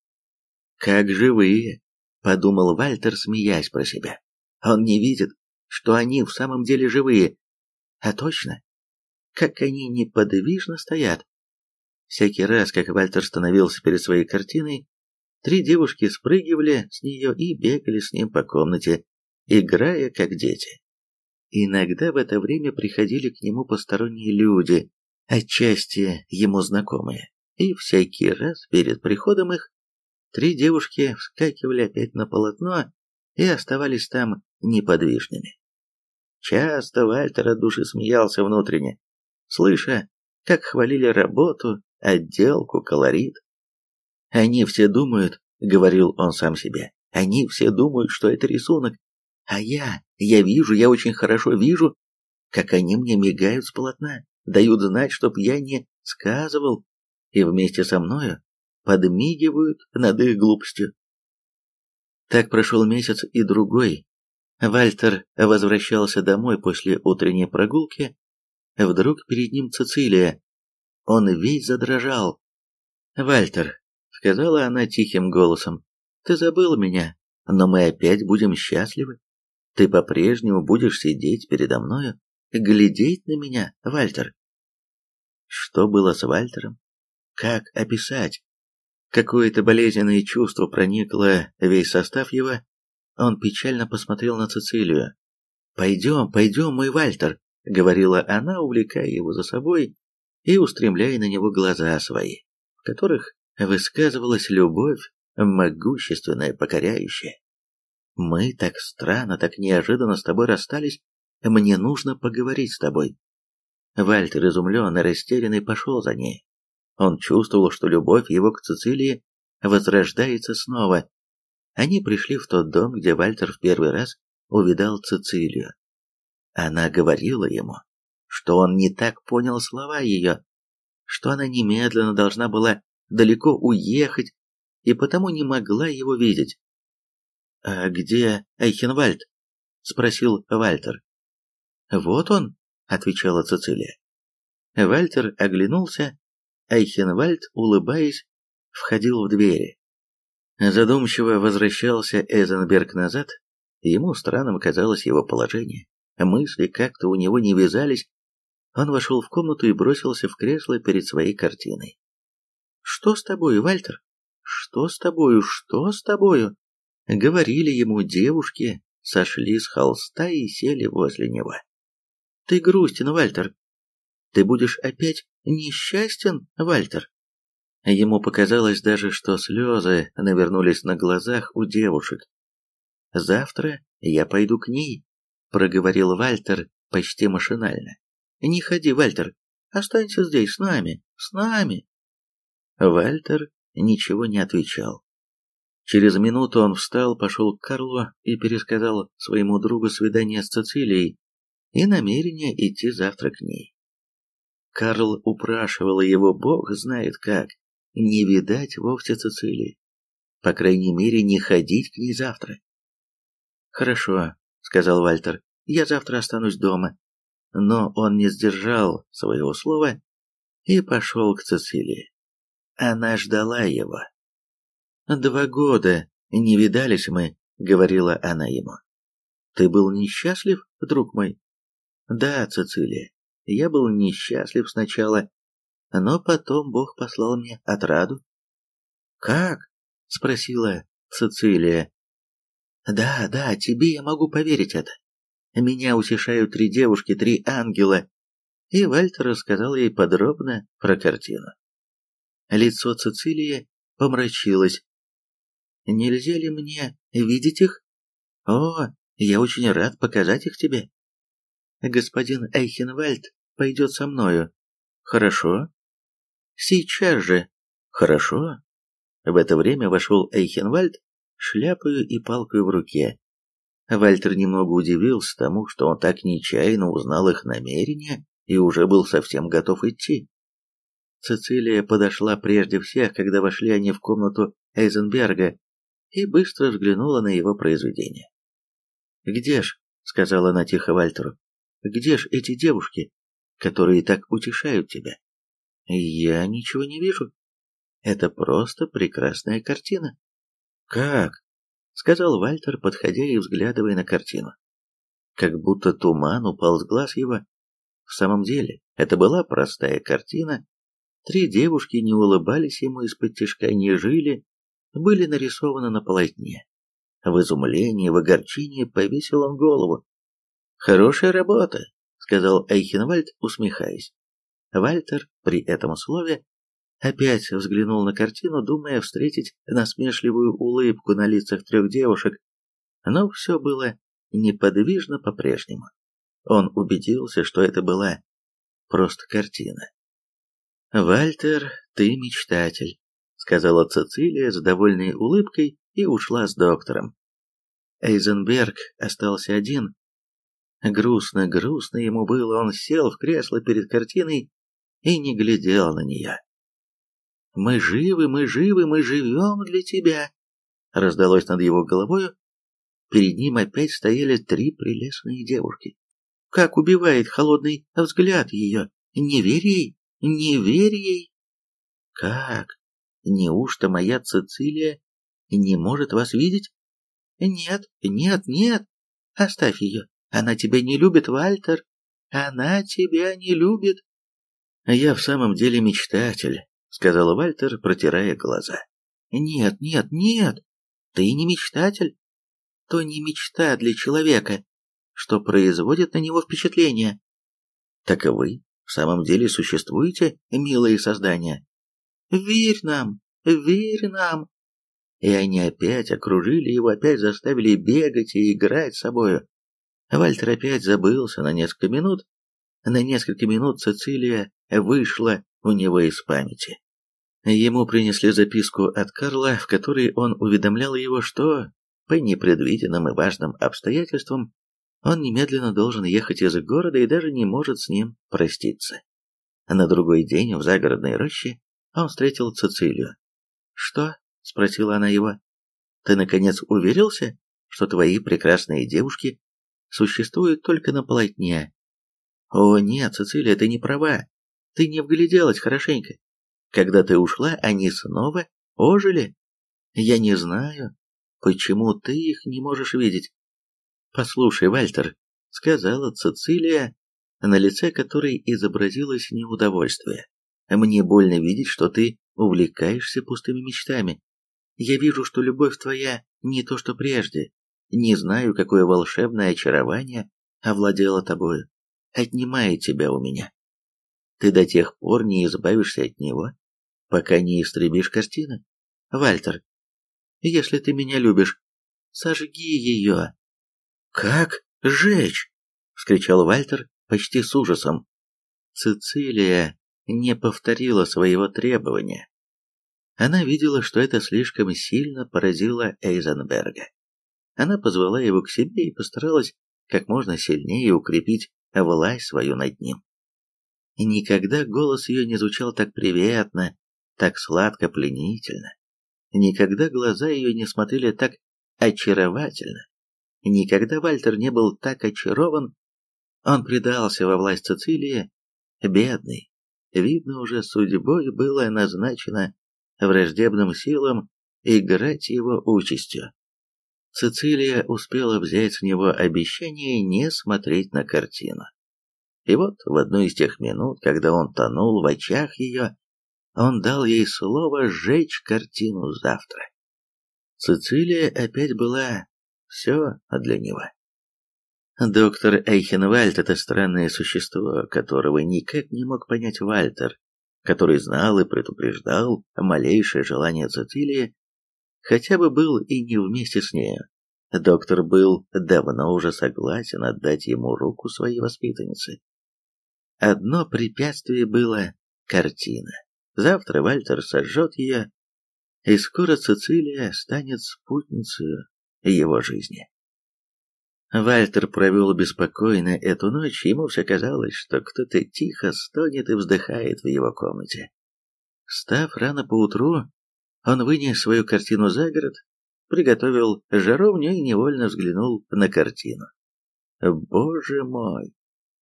Speaker 1: «Как живые!» — подумал Вальтер, смеясь про себя. «Он не видит, что они в самом деле живые. А точно, как они неподвижно стоят. Всякий раз, как Вальтер становился перед своей картиной, три девушки спрыгивали с нее и бегали с ним по комнате, играя как дети. Иногда в это время приходили к нему посторонние люди, отчасти ему знакомые, и всякий раз перед приходом их три девушки вскакивали опять на полотно и оставались там неподвижными. Часто Вальтер от души смеялся внутренне, слыша, как хвалили работу, отделку, колорит. «Они все думают», — говорил он сам себе, — «они все думают, что это рисунок, а я, я вижу, я очень хорошо вижу, как они мне мигают с полотна, дают знать, чтоб я не сказывал, и вместе со мною подмигивают над их глупостью. Так прошел месяц и другой. Вальтер возвращался домой после утренней прогулки. Вдруг перед ним Цицилия. Он весь задрожал. «Вальтер», — сказала она тихим голосом, — «ты забыл меня, но мы опять будем счастливы. Ты по-прежнему будешь сидеть передо мною, глядеть на меня, Вальтер». Что было с Вальтером? Как описать? Какое-то болезненное чувство проникло весь состав его. Он печально посмотрел на Цицилию. «Пойдем, пойдем, мой Вальтер», — говорила она, увлекая его за собой и устремляя на него глаза свои, в которых высказывалась любовь, могущественная, покоряющая. «Мы так странно, так неожиданно с тобой расстались, мне нужно поговорить с тобой». Вальтер, изумленный, растерянный, пошел за ней. Он чувствовал, что любовь его к Цицилии возрождается снова. Они пришли в тот дом, где Вальтер в первый раз увидал Цицилию. Она говорила ему, что он не так понял слова ее, что она немедленно должна была далеко уехать и потому не могла его видеть. «А где Айхенвальд?» — спросил Вальтер. «Вот он», — отвечала Цицилия. Вальтер оглянулся, Айхенвальд, улыбаясь, входил в двери. Задумчиво возвращался Эзенберг назад, ему странным казалось его положение. Мысли как-то у него не вязались он вошел в комнату и бросился в кресло перед своей картиной. «Что с тобою, Вальтер? Что с тобою? Что с тобою?» Говорили ему девушки, сошли с холста и сели возле него. «Ты грустен, Вальтер. Ты будешь опять несчастен, Вальтер?» Ему показалось даже, что слезы навернулись на глазах у девушек. «Завтра я пойду к ней», — проговорил Вальтер почти машинально. Не ходи, Вальтер. Останься здесь с нами, с нами. Вальтер ничего не отвечал. Через минуту он встал, пошел к Карлу и пересказал своему другу свидание с Цицилией и намерение идти завтра к ней. Карл упрашивал его, бог знает как, не видать вовсе Цицилии. По крайней мере, не ходить к ней завтра. «Хорошо», — сказал Вальтер, — «я завтра останусь дома». Но он не сдержал своего слова и пошел к Цицилии. Она ждала его. «Два года не видались мы», — говорила она ему. «Ты был несчастлив, друг мой?» «Да, Цицилия, я был несчастлив сначала, но потом Бог послал мне отраду». «Как?» — спросила Цицилия. «Да, да, тебе я могу поверить это. Меня утешают три девушки, три ангела». И Вальтер рассказал ей подробно про картину. Лицо Цицилии помрачилось. Нельзя ли мне видеть их? О, я очень рад показать их тебе. Господин Эйхенвальд пойдет со мною. Хорошо. Сейчас же. Хорошо. В это время вошел Эйхенвальд, шляпою и палкой в руке. Вальтер немного удивился тому, что он так нечаянно узнал их намерения и уже был совсем готов идти. Цицилия подошла прежде всех, когда вошли они в комнату Эйзенберга, и быстро взглянула на его произведение. «Где ж?» — сказала она тихо Вальтеру. «Где ж эти девушки, которые так утешают тебя?» «Я ничего не вижу. Это просто прекрасная картина». «Как?» — сказал Вальтер, подходя и взглядывая на картину. Как будто туман упал с глаз его. В самом деле, это была простая картина. Три девушки не улыбались ему из-под тишка, не жили, были нарисованы на полотне. В изумлении, в огорчении повесил он голову. «Хорошая работа», — сказал Эйхенвальд, усмехаясь. Вальтер при этом слове опять взглянул на картину, думая встретить насмешливую улыбку на лицах трех девушек, но все было неподвижно по-прежнему. Он убедился, что это была просто картина. «Вальтер, ты мечтатель», сказала Цицилия с довольной улыбкой и ушла с доктором. Эйзенберг остался один. Грустно, грустно ему было, он сел в кресло перед картиной и не глядел на нее. «Мы живы, мы живы, мы живем для тебя!» раздалось над его головою. Перед ним опять стояли три прелестные девушки. Как убивает холодный взгляд ее! Не верь ей! Не верь ей! Как? Неужто моя Цицилия не может вас видеть? Нет, нет, нет. Оставь ее. Она тебя не любит, Вальтер. Она тебя не любит. Я в самом деле мечтатель, сказал Вальтер, протирая глаза. Нет, нет, нет. Ты не мечтатель. То не мечта для человека, что производит на него впечатление. Так и вы в самом деле существуете, милые создания? Верь нам, верь нам. И они опять окружили его, опять заставили бегать и играть с собою. Вальтер опять забылся на несколько минут. На несколько минут Цицилия вышла у него из памяти. Ему принесли записку от Карла, в которой он уведомлял его, что, по непредвиденным и важным обстоятельствам, он немедленно должен ехать из города и даже не может с ним проститься. На другой день в загородной роще он встретил Цицилию. «Что?» — спросила она его. «Ты, наконец, уверился, что твои прекрасные девушки существуют только на полотне?» «О, нет, Цицилия, ты не права. Ты не вгляделась хорошенько. Когда ты ушла, они снова ожили. Я не знаю, почему ты их не можешь видеть. Послушай, Вальтер, — сказала Цицилия, на лице которой изобразилось неудовольствие. Мне больно видеть, что ты увлекаешься пустыми мечтами. Я вижу, что любовь твоя не то, что прежде. Не знаю, какое волшебное очарование овладело тобою, отнимает тебя у меня. Ты до тех пор не избавишься от него, пока не истребишь картины. Вальтер, если ты меня любишь, сожги ее. Как сжечь? вскричал Вальтер почти с ужасом. Цицилия не повторила своего требования. Она видела, что это слишком сильно поразило Эйзенберга. Она позвала его к себе и постаралась как можно сильнее укрепить власть свою над ним. Никогда голос ее не звучал так приветно, так сладко пленительно. Никогда глаза ее не смотрели так очаровательно. Никогда Вальтер не был так очарован. Он предался во власть Цицилии, бедный. Видно, уже судьбой было назначено враждебным силам играть его участью. Цицилия успела взять с него обещание не смотреть на картину. И вот в одну из тех минут, когда он тонул в очах ее, он дал ей слово сжечь картину завтра. Цицилия опять была все для него. Доктор Эйхенвальд — это странное существо, которого никак не мог понять Вальтер, который знал и предупреждал малейшее желание Цицилии, хотя бы был и не вместе с нею. Доктор был давно уже согласен отдать ему руку своей воспитанницы. Одно препятствие было — картина. Завтра Вальтер сожжет ее, и скоро Цицилия станет спутницей его жизни. Вальтер провел беспокойно эту ночь, ему все казалось, что кто-то тихо стонет и вздыхает в его комнате. Став рано поутру, он вынес свою картину за город, приготовил жаровню и невольно взглянул на картину. Боже мой!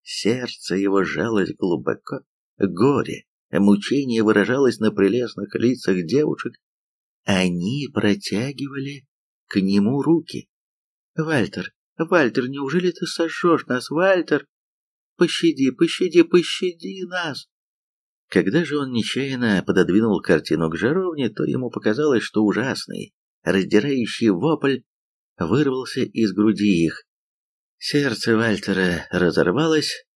Speaker 1: Сердце его сжалось глубоко, горе, мучение выражалось на прелестных лицах девушек. Они протягивали к нему руки. «Вальтер, Вальтер, неужели ты сожжешь нас, Вальтер? Пощади, пощади, пощади нас!» Когда же он нечаянно пододвинул картину к жаровне, то ему показалось, что ужасный, раздирающий вопль вырвался из груди их. Сердце Вальтера разорвалось,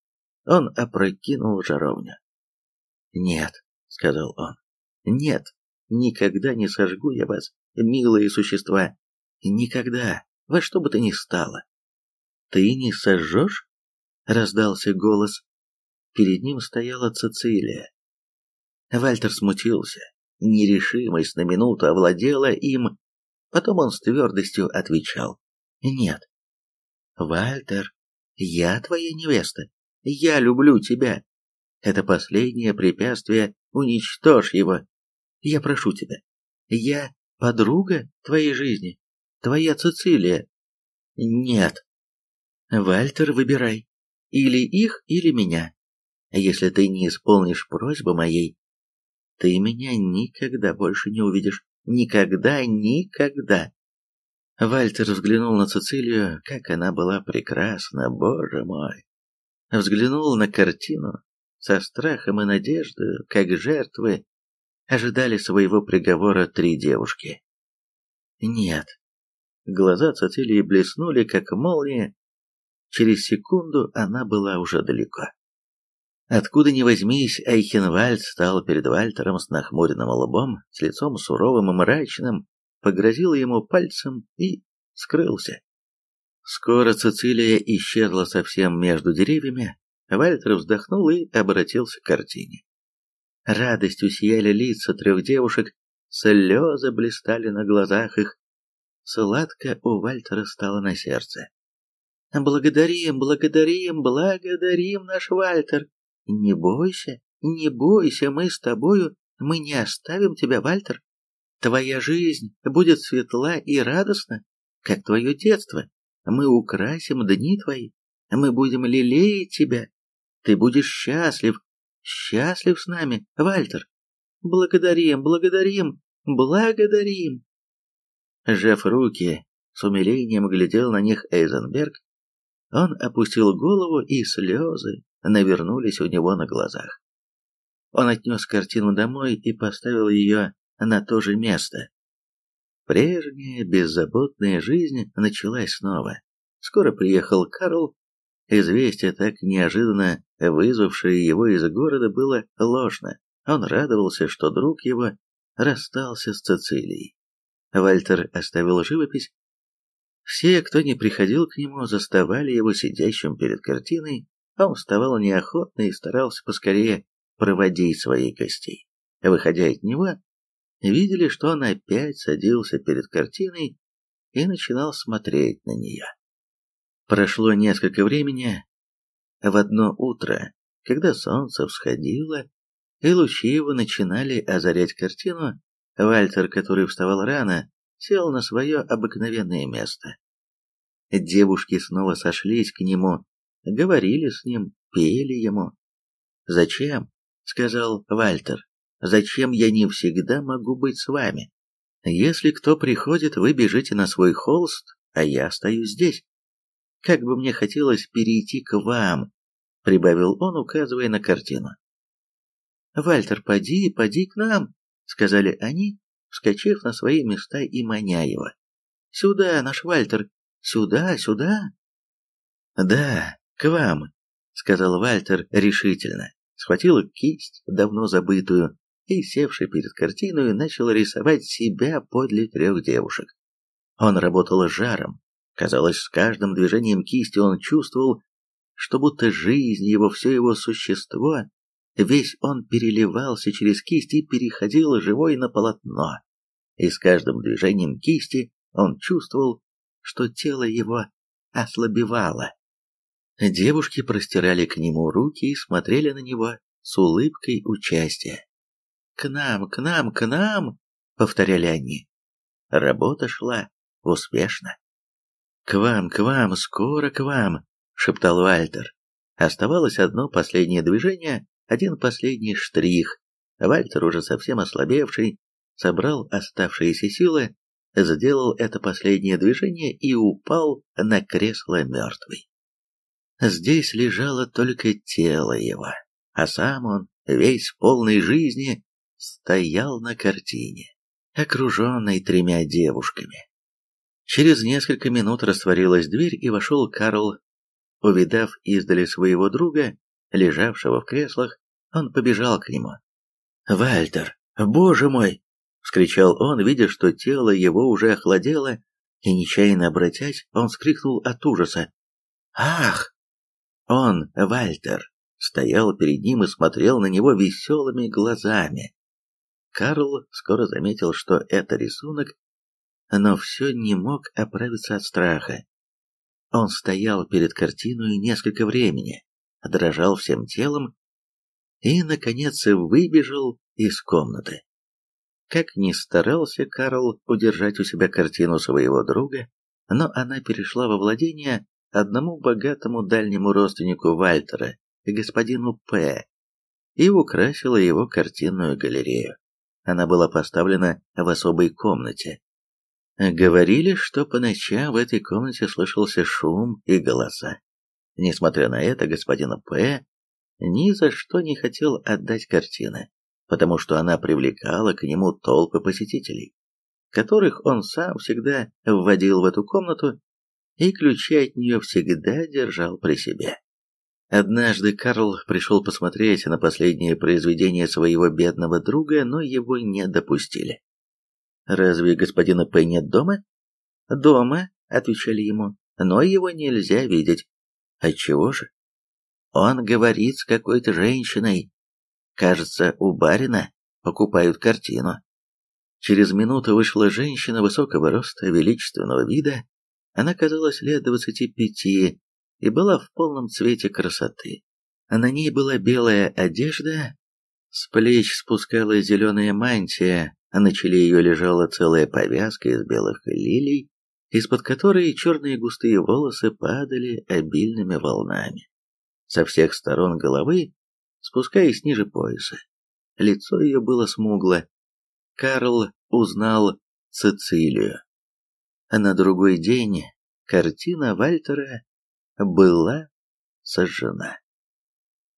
Speaker 1: он опрокинул жаровню. «Нет», — сказал он, — «нет, никогда не сожгу я вас, милые существа, никогда, во что бы то ни стало». «Ты не сожжешь?» — раздался голос. Перед ним стояла Цицилия. Вальтер смутился. Нерешимость на минуту овладела им. Потом он с твердостью отвечал. «Нет». «Вальтер, я твоя невеста. Я люблю тебя. Это последнее препятствие, уничтожь его. Я прошу тебя. Я подруга твоей жизни. Твоя Цицилия. Нет. Вальтер, выбирай. Или их, или меня. Если ты не исполнишь просьбы моей, ты меня никогда больше не увидишь. Никогда, никогда. Вальтер взглянул на Цицилию, как она была прекрасна, боже мой. Взглянул на картину со страхом и надеждой, как жертвы, ожидали своего приговора три девушки. Нет. Глаза Цицилии блеснули, как молния. Через секунду она была уже далеко. Откуда ни возьмись, Айхенвальд стал перед Вальтером с нахмуренным лбом, с лицом суровым и мрачным, погрозил ему пальцем и скрылся. Скоро Цицилия исчезла совсем между деревьями, Вальтер вздохнул и обратился к картине. Радостью сияли лица трех девушек, слезы блистали на глазах их. Сладко у Вальтера стало на сердце. «Благодарим, благодарим, благодарим, наш Вальтер!» «Не бойся, не бойся, мы с тобою, мы не оставим тебя, Вальтер. Твоя жизнь будет светла и радостна, как твое детство. Мы украсим дни твои, мы будем лелеять тебя. Ты будешь счастлив, счастлив с нами, Вальтер. Благодарим, благодарим, благодарим!» Сжав руки, с умилением глядел на них Эйзенберг. Он опустил голову, и слезы навернулись у него на глазах. Он отнес картину домой и поставил ее на то же место. Прежняя беззаботная жизнь началась снова. Скоро приехал Карл. Известие, так неожиданно вызвавшее его из города, было ложно. Он радовался, что друг его расстался с Цицилией. Вальтер оставил живопись. Все, кто не приходил к нему, заставали его сидящим перед картиной он вставал неохотно и старался поскорее проводить своих гостей. Выходя от него, видели, что он опять садился перед картиной и начинал смотреть на нее. Прошло несколько времени. В одно утро, когда солнце всходило, и лучи его начинали озарять картину, Вальтер, который вставал рано, сел на свое обыкновенное место. Девушки снова сошлись к нему, говорили с ним, пели ему. «Зачем?» — сказал Вальтер. «Зачем я не всегда могу быть с вами? Если кто приходит, вы бежите на свой холст, а я остаюсь здесь. Как бы мне хотелось перейти к вам», — прибавил он, указывая на картину. «Вальтер, поди, поди к нам», — сказали они, вскочив на свои места и маня его. «Сюда, наш Вальтер, сюда, сюда!» «Да, к вам», — сказал Вальтер решительно, схватил кисть, давно забытую, и, севший перед картиной, начал рисовать себя подле трех девушек. Он работал жаром. Казалось, с каждым движением кисти он чувствовал, что будто жизнь его, все его существо Весь он переливался через кисть и переходил живой на полотно. И с каждым движением кисти он чувствовал, что тело его ослабевало. Девушки простирали к нему руки и смотрели на него с улыбкой участия. «К нам, к нам, к нам!» — повторяли они. Работа шла успешно. «К вам, к вам, скоро к вам!» — шептал Вальтер. Оставалось одно последнее движение, один последний штрих. Вальтер, уже совсем ослабевший, собрал оставшиеся силы, сделал это последнее движение и упал на кресло мертвый. Здесь лежало только тело его, а сам он, весь полной жизни, стоял на картине, окруженный тремя девушками. Через несколько минут растворилась дверь, и вошел Карл. Увидав издали своего друга, лежавшего в креслах, он побежал к нему. «Вальтер, боже мой!» — вскричал он, видя, что тело его уже охладело, и, нечаянно обратясь, он вскрикнул от ужаса. «Ах!» Он, Вальтер, стоял перед ним и смотрел на него веселыми глазами. Карл скоро заметил, что это рисунок, но все не мог оправиться от страха. Он стоял перед картиной несколько времени, дрожал всем телом и, наконец, выбежал из комнаты. Как ни старался Карл удержать у себя картину своего друга, но она перешла во владение одному богатому дальнему родственнику Вальтера, господину П., и украсила его картинную галерею. Она была поставлена в особой комнате. Говорили, что по ночам в этой комнате слышался шум и голоса. Несмотря на это, господин П ни за что не хотел отдать картины, потому что она привлекала к нему толпы посетителей, которых он сам всегда вводил в эту комнату и ключи от нее всегда держал при себе. Однажды Карл пришел посмотреть на последнее произведение своего бедного друга, но его не допустили. «Разве господина П. нет дома?» «Дома», — отвечали ему, — «но его нельзя видеть». «Отчего же?» Он говорит с какой-то женщиной. Кажется, у барина покупают картину. Через минуту вышла женщина высокого роста, величественного вида. Она казалась лет двадцати пяти и была в полном цвете красоты. А на ней была белая одежда, с плеч спускалась зеленая мантия, а на челе ее лежала целая повязка из белых лилий, из-под которой черные густые волосы падали обильными волнами со всех сторон головы, спускаясь ниже пояса. Лицо ее было смугло. Карл узнал Цицилию. А на другой день картина Вальтера была сожжена.